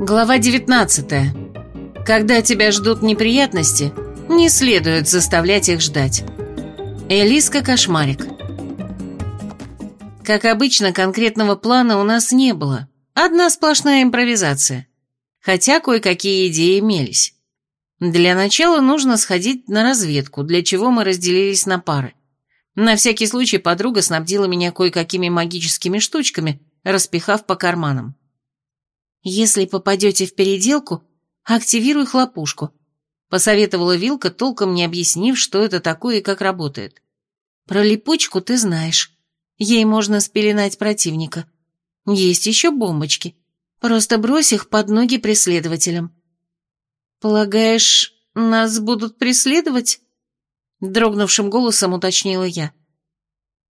Глава 19. Когда тебя ждут неприятности, не следует заставлять их ждать. Элиска Кошмарик. Как обычно, конкретного плана у нас не было. Одна сплошная импровизация. Хотя кое-какие идеи имелись. Для начала нужно сходить на разведку, для чего мы разделились на пары. На всякий случай подруга снабдила меня кое-какими магическими штучками, распихав по карманам. «Если попадете в переделку, активируй хлопушку», — посоветовала Вилка, толком не объяснив, что это такое и как работает. «Про липучку ты знаешь. Ей можно спеленать противника. Есть еще бомбочки. Просто брось их под ноги преследователям». «Полагаешь, нас будут преследовать?» Дрогнувшим голосом уточнила я.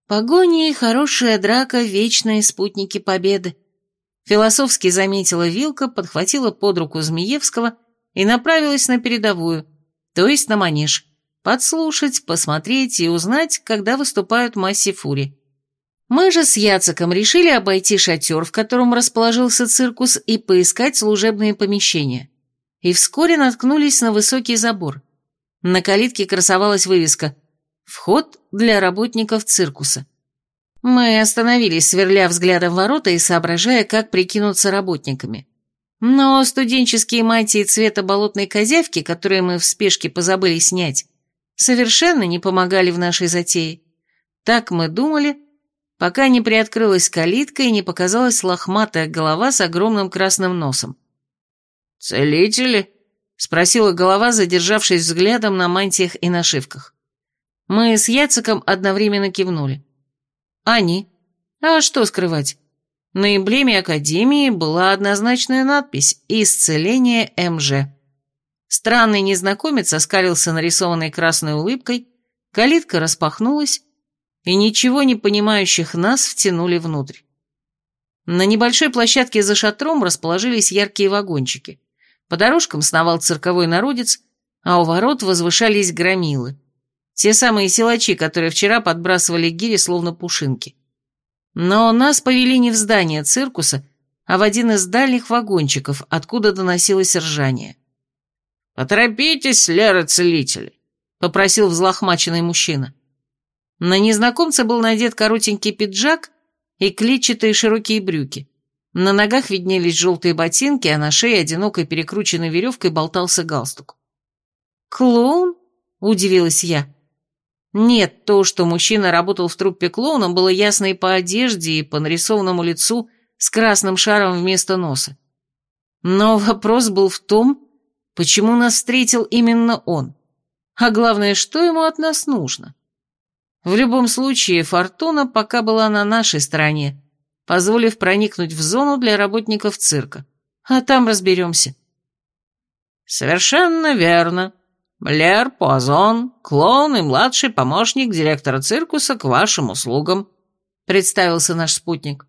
«Погони и хорошая драка — вечные спутники победы», Философски заметила Вилка, подхватила под руку Змеевского и направилась на передовую, то есть на манеж, подслушать, посмотреть и узнать, когда выступают массе фури. Мы же с Яцеком решили обойти шатер, в котором расположился циркус, и поискать служебные помещения. И вскоре наткнулись на высокий забор. На калитке красовалась вывеска «Вход для работников циркуса». Мы остановились, сверля взглядом ворота и соображая, как прикинуться работниками. Но студенческие мантии цвета болотной козявки, которые мы в спешке позабыли снять, совершенно не помогали в нашей затее. Так мы думали, пока не приоткрылась калитка и не показалась лохматая голова с огромным красным носом. «Целители?» — спросила голова, задержавшись взглядом на мантиях и нашивках. Мы с Яциком одновременно кивнули. Они. А что скрывать? На эмблеме Академии была однозначная надпись «Исцеление МЖ». Странный незнакомец оскалился нарисованной красной улыбкой, калитка распахнулась, и ничего не понимающих нас втянули внутрь. На небольшой площадке за шатром расположились яркие вагончики. По дорожкам сновал цирковой народец, а у ворот возвышались громилы. Те самые силачи, которые вчера подбрасывали гири словно пушинки. Но нас повели не в здание циркуса, а в один из дальних вагончиков, откуда доносилось ржание. «Поторопитесь, Лера-целитель», — попросил взлохмаченный мужчина. На незнакомца был надет коротенький пиджак и клетчатые широкие брюки. На ногах виднелись желтые ботинки, а на шее одинокой перекрученной веревкой болтался галстук. «Клоун?» — удивилась я. Нет, то, что мужчина работал в труппе клоуном, было ясно и по одежде, и по нарисованному лицу с красным шаром вместо носа. Но вопрос был в том, почему нас встретил именно он. А главное, что ему от нас нужно? В любом случае, Фортуна пока была на нашей стороне, позволив проникнуть в зону для работников цирка. А там разберемся. «Совершенно верно», Блер Пуазон, клоун и младший помощник директора циркуса к вашим услугам», — представился наш спутник.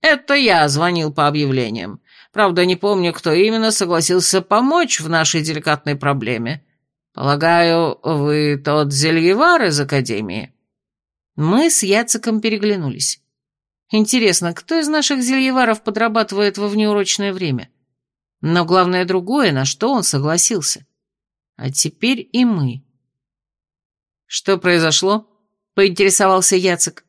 «Это я звонил по объявлениям. Правда, не помню, кто именно согласился помочь в нашей деликатной проблеме. Полагаю, вы тот зельевар из Академии?» Мы с Яциком переглянулись. Интересно, кто из наших зельеваров подрабатывает во внеурочное время? Но главное другое, на что он согласился. А теперь и мы. «Что произошло?» — поинтересовался Яцек.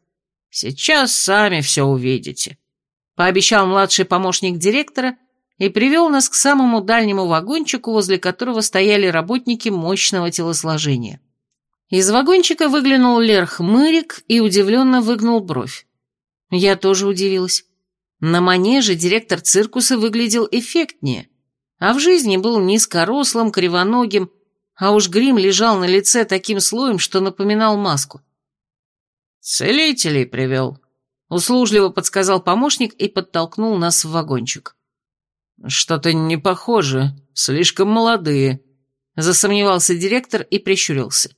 «Сейчас сами все увидите», — пообещал младший помощник директора и привел нас к самому дальнему вагончику, возле которого стояли работники мощного телосложения. Из вагончика выглянул Лерх Мырик и удивленно выгнул бровь. Я тоже удивилась. На манеже директор циркуса выглядел эффектнее, а в жизни был низкорослым, кривоногим а уж грим лежал на лице таким слоем, что напоминал маску. «Целителей привел», — услужливо подсказал помощник и подтолкнул нас в вагончик. «Что-то не похоже, слишком молодые», — засомневался директор и прищурился.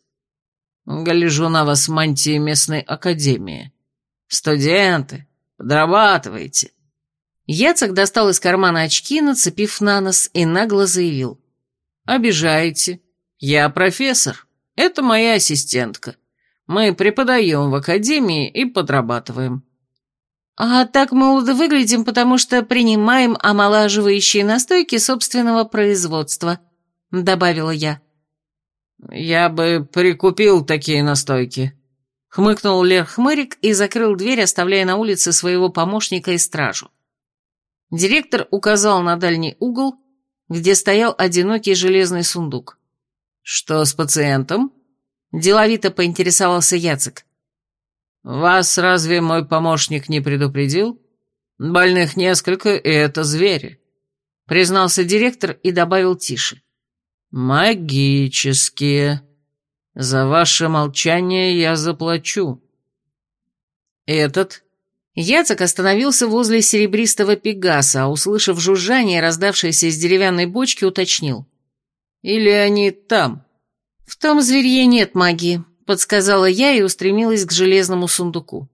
«Гляжу на вас мантии местной академии. Студенты, подрабатываете». Яцек достал из кармана очки, нацепив на нос, и нагло заявил. «Обижаете. «Я профессор. Это моя ассистентка. Мы преподаем в академии и подрабатываем». «А так молодо выглядим, потому что принимаем омолаживающие настойки собственного производства», — добавила я. «Я бы прикупил такие настойки», — хмыкнул Лер Хмырик и закрыл дверь, оставляя на улице своего помощника и стражу. Директор указал на дальний угол, где стоял одинокий железный сундук. «Что с пациентом?» — деловито поинтересовался Яцек. «Вас разве мой помощник не предупредил? Больных несколько, и это звери», — признался директор и добавил тише. «Магические. За ваше молчание я заплачу». «Этот?» Яцек остановился возле серебристого пегаса, а, услышав жужжание, раздавшееся из деревянной бочки, уточнил. «Или они там?» «В том зверье нет магии», подсказала я и устремилась к железному сундуку.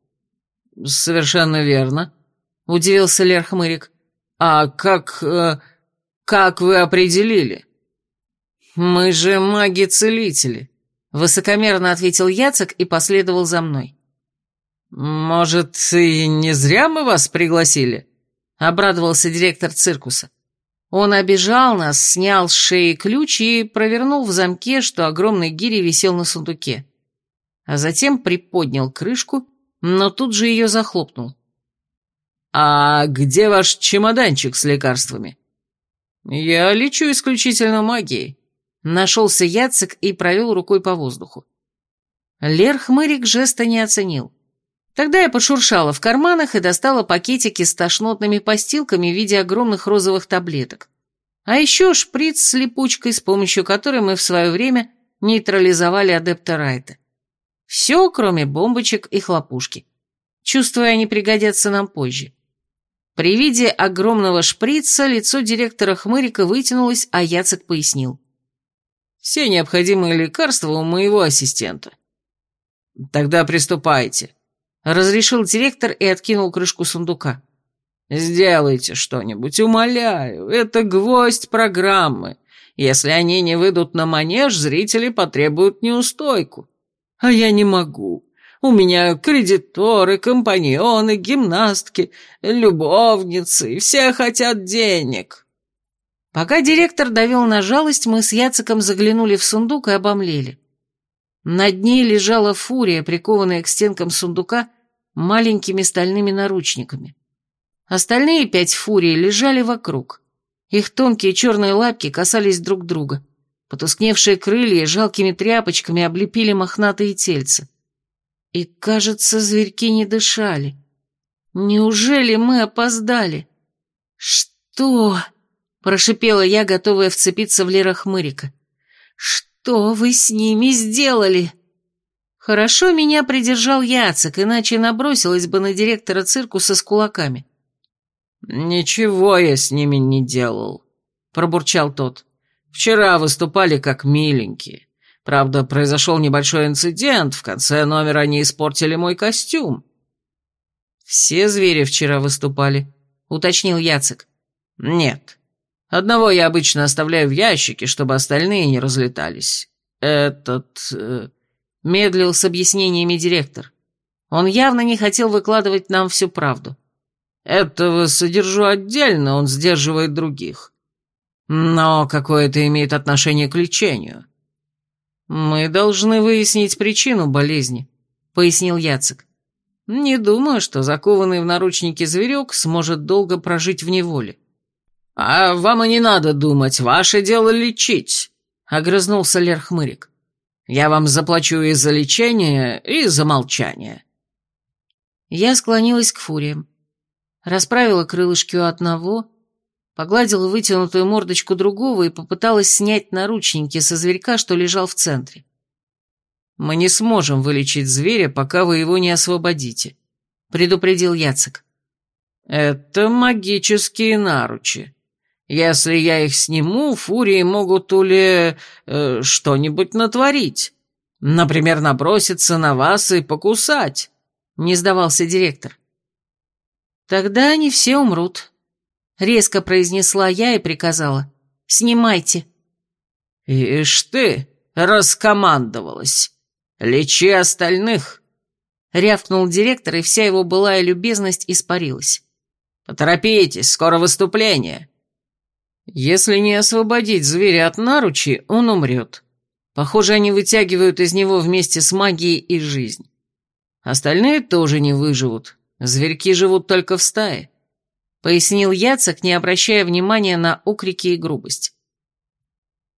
«Совершенно верно», — удивился Лер Хмырик. «А как... Э, как вы определили?» «Мы же маги-целители», — высокомерно ответил Яцек и последовал за мной. «Может, и не зря мы вас пригласили?» — обрадовался директор циркуса. Он обижал нас, снял с шеи ключ и провернул в замке, что огромный гири висел на сундуке а затем приподнял крышку, но тут же ее захлопнул. «А где ваш чемоданчик с лекарствами?» «Я лечу исключительно магией», — нашелся Яцек и провел рукой по воздуху. Лер Хмырик жеста не оценил. Тогда я пошуршала в карманах и достала пакетики с тошнотными постилками в виде огромных розовых таблеток. А еще шприц с липучкой, с помощью которой мы в свое время нейтрализовали адепта Райта. Все, кроме бомбочек и хлопушки. Чувствую, они пригодятся нам позже. При виде огромного шприца лицо директора Хмырика вытянулось, а Яцек пояснил. «Все необходимые лекарства у моего ассистента». «Тогда приступайте», — разрешил директор и откинул крышку сундука. «Сделайте что-нибудь, умоляю, это гвоздь программы. Если они не выйдут на манеж, зрители потребуют неустойку». А я не могу. У меня кредиторы, компаньоны, гимнастки, любовницы, все хотят денег». Пока директор довел на жалость, мы с Яциком заглянули в сундук и обомлели. На дне лежала фурия, прикованная к стенкам сундука маленькими стальными наручниками. Остальные пять фурий лежали вокруг. Их тонкие черные лапки касались друг друга. Потускневшие крылья жалкими тряпочками облепили мохнатые тельца. И, кажется, зверьки не дышали. Неужели мы опоздали? Что? Прошипела я, готовая вцепиться в Лера Хмырика. Что вы с ними сделали? Хорошо меня придержал Яцек, иначе набросилась бы на директора циркуса с кулаками. «Ничего я с ними не делал», — пробурчал тот. Вчера выступали как миленькие. Правда, произошел небольшой инцидент, в конце номера они испортили мой костюм. Все звери вчера выступали, уточнил Яцек. Нет. Одного я обычно оставляю в ящике, чтобы остальные не разлетались. Этот... Э, медлил с объяснениями директор. Он явно не хотел выкладывать нам всю правду. Этого содержу отдельно, он сдерживает других. Но какое это имеет отношение к лечению? Мы должны выяснить причину болезни, пояснил Яцек. Не думаю, что закованный в наручники зверек сможет долго прожить в неволе. А вам и не надо думать, ваше дело лечить, огрызнулся Лерхмырик. Я вам заплачу и за лечение, и за молчание. Я склонилась к фуриям, расправила крылышки у одного, погладила вытянутую мордочку другого и попыталась снять наручники со зверька, что лежал в центре. «Мы не сможем вылечить зверя, пока вы его не освободите», — предупредил Яцек. «Это магические наручи. Если я их сниму, фурии могут ули... Э, что-нибудь натворить. Например, наброситься на вас и покусать», — не сдавался директор. «Тогда они все умрут», Резко произнесла я и приказала. «Снимайте». «Ишь ты, раскомандовалась. Лечи остальных». — рявкнул директор, и вся его былая любезность испарилась. «Поторопитесь, скоро выступление!» «Если не освободить зверя от наручи, он умрет. Похоже, они вытягивают из него вместе с магией и жизнь. Остальные тоже не выживут. Зверьки живут только в стае», — пояснил Яцек, не обращая внимания на окрики и грубость.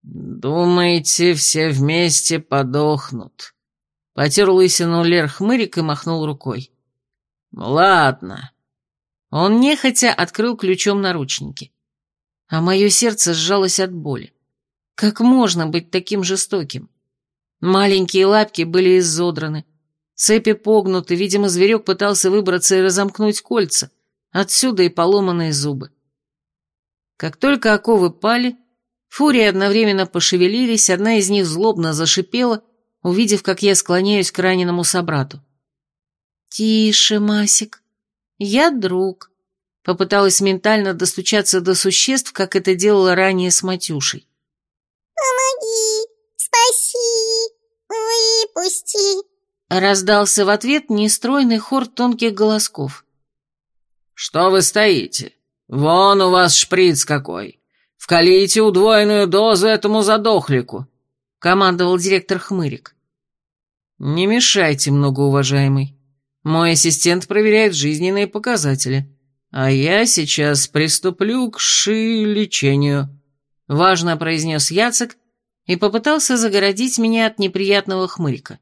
«Думаете, все вместе подохнут?» Потер лысину Лер хмырик и махнул рукой. «Ладно». Он нехотя открыл ключом наручники. А мое сердце сжалось от боли. Как можно быть таким жестоким? Маленькие лапки были изодраны, цепи погнуты, видимо, зверек пытался выбраться и разомкнуть кольца, отсюда и поломанные зубы. Как только оковы пали, фурии одновременно пошевелились, одна из них злобно зашипела, увидев, как я склоняюсь к раненому собрату. «Тише, Масик, я друг», — попыталась ментально достучаться до существ, как это делала ранее с Матюшей. «Помоги! Спаси! Выпусти!» Раздался в ответ нестройный хор тонких голосков. «Что вы стоите? Вон у вас шприц какой! Вкалите удвоенную дозу этому задохлику!» — командовал директор Хмырик. «Не мешайте, многоуважаемый. Мой ассистент проверяет жизненные показатели, а я сейчас приступлю к ши-лечению», — важно произнес Яцек и попытался загородить меня от неприятного хмырика.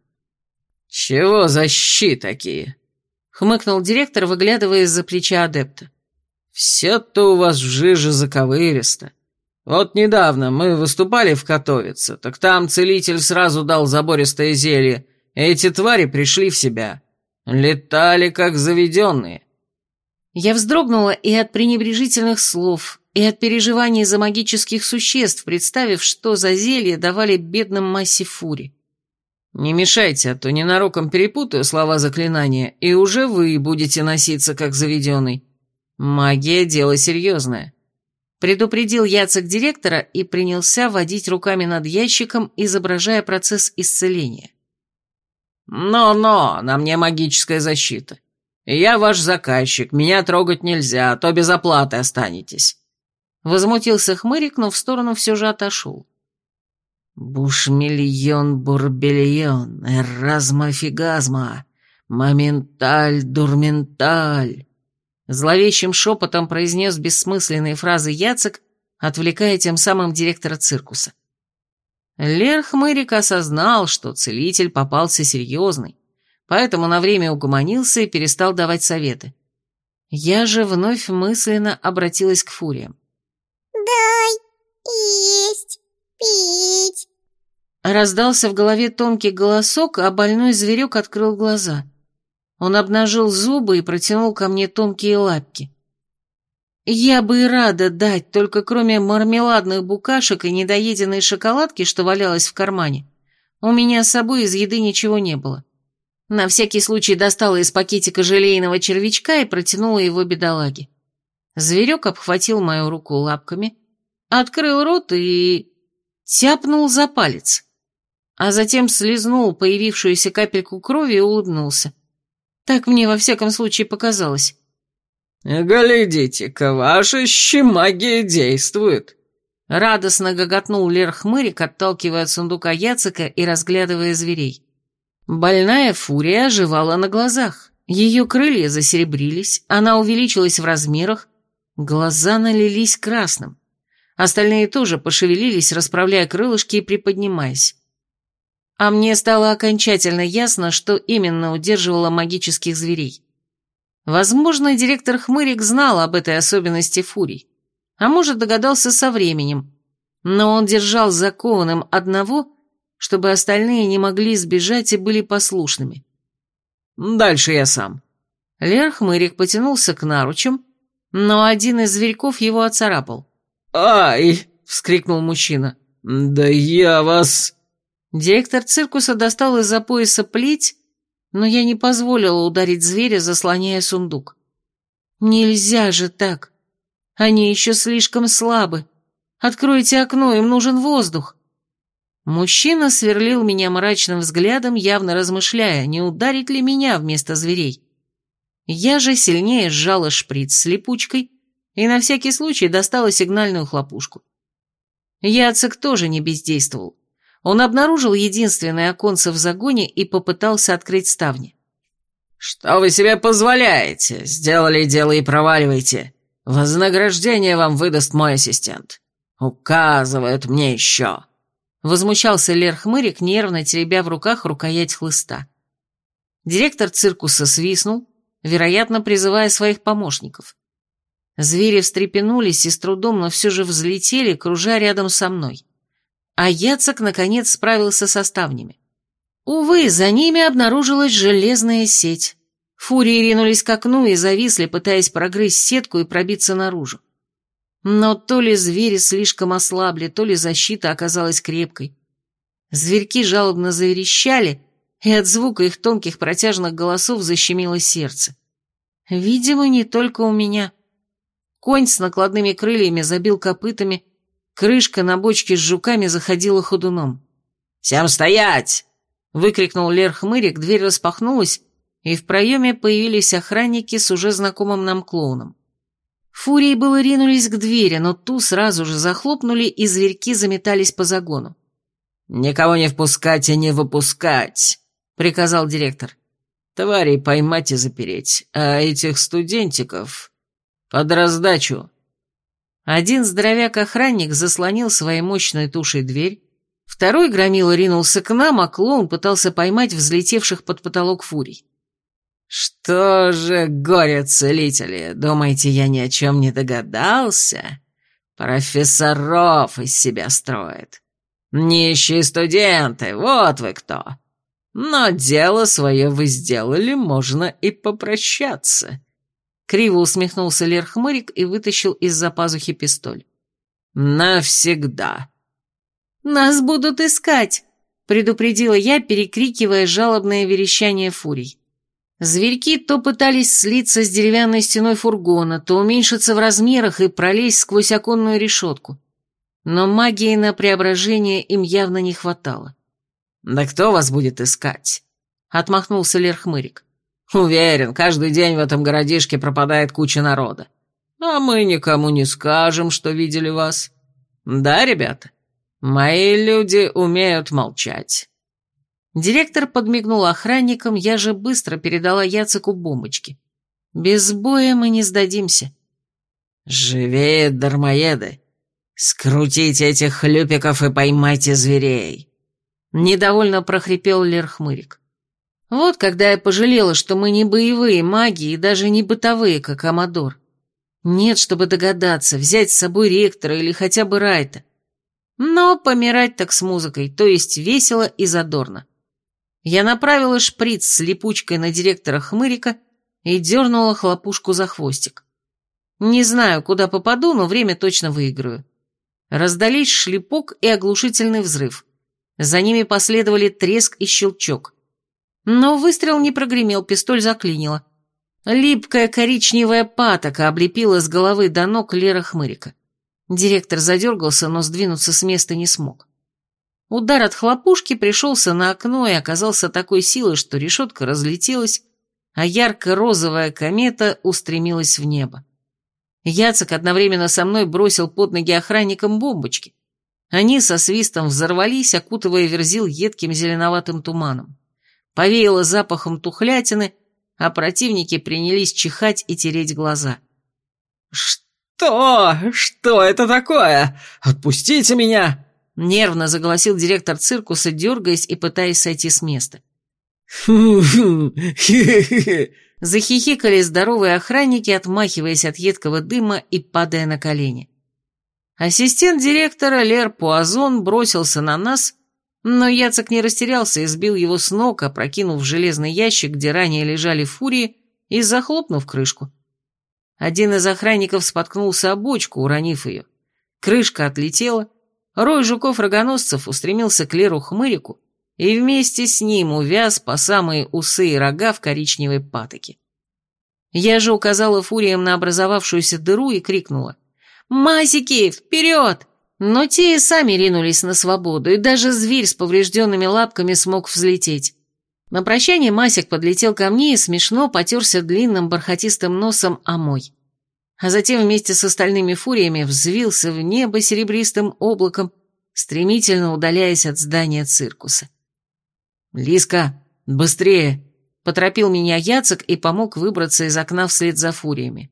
«Чего за щи такие?» — хмыкнул директор, выглядывая из-за плеча адепта. «Все-то у вас в жиже заковыристо. Вот недавно мы выступали в Котовице, так там целитель сразу дал забористое зелье, эти твари пришли в себя. Летали как заведенные». Я вздрогнула и от пренебрежительных слов, и от переживаний за магических существ, представив, что за зелье давали бедным массе фури. «Не мешайте, а то ненароком перепутаю слова заклинания, и уже вы будете носиться, как заведенный. Магия — дело серьезное». Предупредил Яцек директора и принялся водить руками над ящиком, изображая процесс исцеления. «Но-но, на мне магическая защита. Я ваш заказчик, меня трогать нельзя, а то без оплаты останетесь». Возмутился хмырик, но в сторону все же отошел. «Бушмиллион бурбельон, эразма-фигазма, моменталь-дурменталь», зловещим шепотом произнес бессмысленные фразы Яцек, отвлекая тем самым директора циркуса. Лер Хмырик осознал, что целитель попался серьезный, поэтому на время угомонился и перестал давать советы. Я же вновь мысленно обратилась к фуриям. «Дай есть, пить!» Раздался в голове тонкий голосок, а больной зверек открыл глаза. Он обнажил зубы и протянул ко мне тонкие лапки. Я бы и рада дать, только кроме мармеладных букашек и недоеденной шоколадки, что валялась в кармане, у меня с собой из еды ничего не было. На всякий случай достала из пакетика желейного червячка и протянула его бедолаге. Зверек обхватил мою руку лапками, открыл рот и... тяпнул за палец, а затем слезнул появившуюся капельку крови и улыбнулся. Так мне во всяком случае показалось. «Глядите-ка, ваша щемагия действует!» Радостно гоготнул Лер Хмырик, отталкивая от сундука Яцека и разглядывая зверей. Больная фурия оживала на глазах. Ее крылья засеребрились, она увеличилась в размерах, глаза налились красным. Остальные тоже пошевелились, расправляя крылышки и приподнимаясь. А мне стало окончательно ясно, что именно удерживало магических зверей. Возможно, директор Хмырик знал об этой особенности фурий, а может, догадался со временем, но он держал закованным одного чтобы остальные не могли сбежать и были послушными. «Дальше я сам». Лер Хмырик потянулся к наручам, но один из зверьков его оцарапал. «Ай!» — вскрикнул мужчина. «Да я вас...» Директор циркуса достал из-за пояса плеть, но я не позволила ударить зверя, заслоняя сундук. «Нельзя же так! Они еще слишком слабы. Откройте окно, им нужен воздух!» Мужчина сверлил меня мрачным взглядом, явно размышляя, не ударить ли меня вместо зверей. Я же сильнее сжала шприц с липучкой и на всякий случай достала сигнальную хлопушку. Яцек тоже не бездействовал. Он обнаружил единственное оконце в загоне и попытался открыть ставни. «Что вы себе позволяете? Сделали дело и проваливайте. Вознаграждение вам выдаст мой ассистент. Указывают мне еще». Возмущался Лер Хмырик, нервно теребя в руках рукоять хлыста. Директор циркуса свистнул, вероятно, призывая своих помощников. Звери встрепенулись и с трудом, но все же взлетели, кружа рядом со мной. А Яцек, наконец, справился со ставнями. Увы, за ними обнаружилась железная сеть. Фурии ринулись к окну и зависли, пытаясь прогрызть сетку и пробиться наружу. Но то ли звери слишком ослабли, то ли защита оказалась крепкой. Зверьки жалобно заверещали, и от звука их тонких протяжных голосов защемило сердце. Видимо, не только у меня. Конь с накладными крыльями забил копытами, крышка на бочке с жуками заходила ходуном. «Всем стоять!» — выкрикнул Лер Хмырик, дверь распахнулась, и в проеме появились охранники с уже знакомым нам клоуном. Фурии было ринулись к двери, но ту сразу же захлопнули, и зверьки заметались по загону. «Никого не впускать и не выпускать!» приказал директор. «Тварей поймать и запереть, а этих студентиков под раздачу». Один здоровяк-охранник заслонил своей мощной тушей дверь, второй громила ринулся к нам, а клоун пытался поймать взлетевших под потолок фурий. «Что же, горе-целители, думаете, я ни о чем не догадался? Профессоров из себя строит. Нищие студенты, вот вы кто!» Но дело свое вы сделали, можно и попрощаться». Криво усмехнулся Лер Хмырик и вытащил из-за пазухи пистоль. «Навсегда». «Нас будут искать», — предупредила я, перекрикивая жалобное верещание фурий. Зверьки то пытались слиться с деревянной стеной фургона, то уменьшиться в размерах и пролезть сквозь оконную решетку. Но магии на преображение им явно не хватало. «Да кто вас будет искать?» — отмахнулся Лерхмырик. «Уверен, каждый день в этом городишке пропадает куча народа. А мы никому не скажем, что видели вас. Да, ребята? Мои люди умеют молчать». Директор подмигнул охранникам, я же быстро передала Яцику бомбочки. Без боя мы не сдадимся. «Живее, дармоеды! Скрутите этих хлюпиков и поймайте зверей!» Недовольно прохрипел Лерхмырик. Вот когда я пожалела, что мы не боевые маги и даже не бытовые, как Амадор. Нет, чтобы догадаться, взять с собой ректора или хотя бы Райта. Но помирать так с музыкой, то есть весело и задорно. Я направила шприц с липучкой на директора Хмырика и дернула хлопушку за хвостик. Не знаю, куда попаду, но время точно выиграю. Раздались шлепок и оглушительный взрыв. За ними последовали треск и щелчок. Но выстрел не прогремел, пистоль заклинило. Липкая коричневая патока облепила с головы до ног Лера Хмырика. Директор задергался, но сдвинуться с места не смог. Удар от хлопушки пришелся на окно и оказался такой силой, что решетка разлетелась, а ярко-розовая комета устремилась в небо. Яцек одновременно со мной бросил под ноги охранникам бомбочки. Они со свистом взорвались, окутывая верзил едким зеленоватым туманом. Повеяло запахом тухлятины, а противники принялись чихать и тереть глаза. «Что? Что это такое? Отпустите меня!» Нервно заголосил директор циркуса, дергаясь и пытаясь сойти с места. Захихикали здоровые охранники, отмахиваясь от едкого дыма и падая на колени. Ассистент директора Лер Пуазон бросился на нас, но Яцек не растерялся и сбил его с ног, опрокинув в железный ящик, где ранее лежали фурии, и захлопнув крышку. Один из охранников споткнулся о бочку, уронив ее. Крышка отлетела, рой жуков-рогоносцев устремился к Леру Хмырику, и вместе с ним увяз по самые усы и рога в коричневой патоке. Я же указала фуриям на образовавшуюся дыру и крикнула — «Масики, вперед! Но те и сами ринулись на свободу, и даже зверь с поврежденными лапками смог взлететь. На прощание Масик подлетел ко мне и смешно потерся длинным бархатистым носом о мой. А затем вместе с остальными фуриями взвился в небо серебристым облаком, стремительно удаляясь от здания циркуса. «Лиска, быстрее!» — поторопил меня Яцек и помог выбраться из окна вслед за фуриями.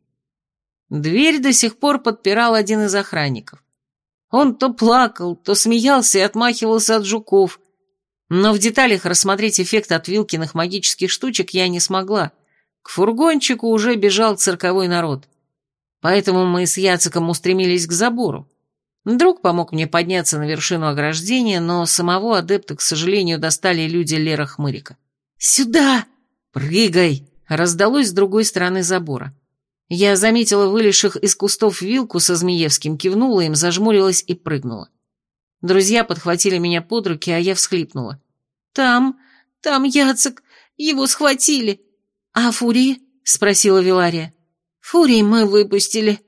Дверь до сих пор подпирал один из охранников. Он то плакал, то смеялся и отмахивался от жуков, но в деталях рассмотреть эффект от Вилкиных магических штучек я не смогла. К фургончику уже бежал цирковой народ. Поэтому мы с Яциком устремились к забору. Друг помог мне подняться на вершину ограждения, но самого адепта, к сожалению, достали люди Лера Хмырика. «Сюда! Прыгай!» раздалось с другой стороны забора. Я заметила вылезших из кустов вилку со Змеевским, кивнула им, зажмурилась и прыгнула. Друзья подхватили меня под руки, а я всхлипнула. «Там, там Яцек, его схватили». «А Фурии?» — спросила Вилария. «Фурии мы выпустили».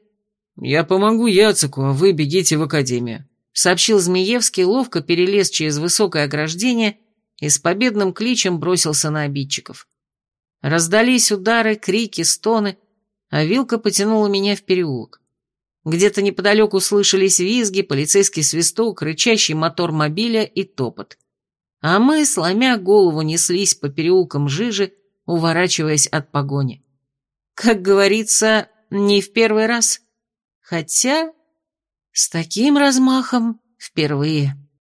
«Я помогу Яцеку, а вы бегите в академию», — сообщил Змеевский, ловко перелез через высокое ограждение и с победным кличем бросился на обидчиков. Раздались удары, крики, стоны, а Вилка потянула меня в переулок. Где-то неподалеку слышались визги, полицейский свисток, рычащий мотор мобиля и топот. А мы, сломя голову, неслись по переулкам жижи, уворачиваясь от погони. Как говорится, не в первый раз. Хотя с таким размахом впервые.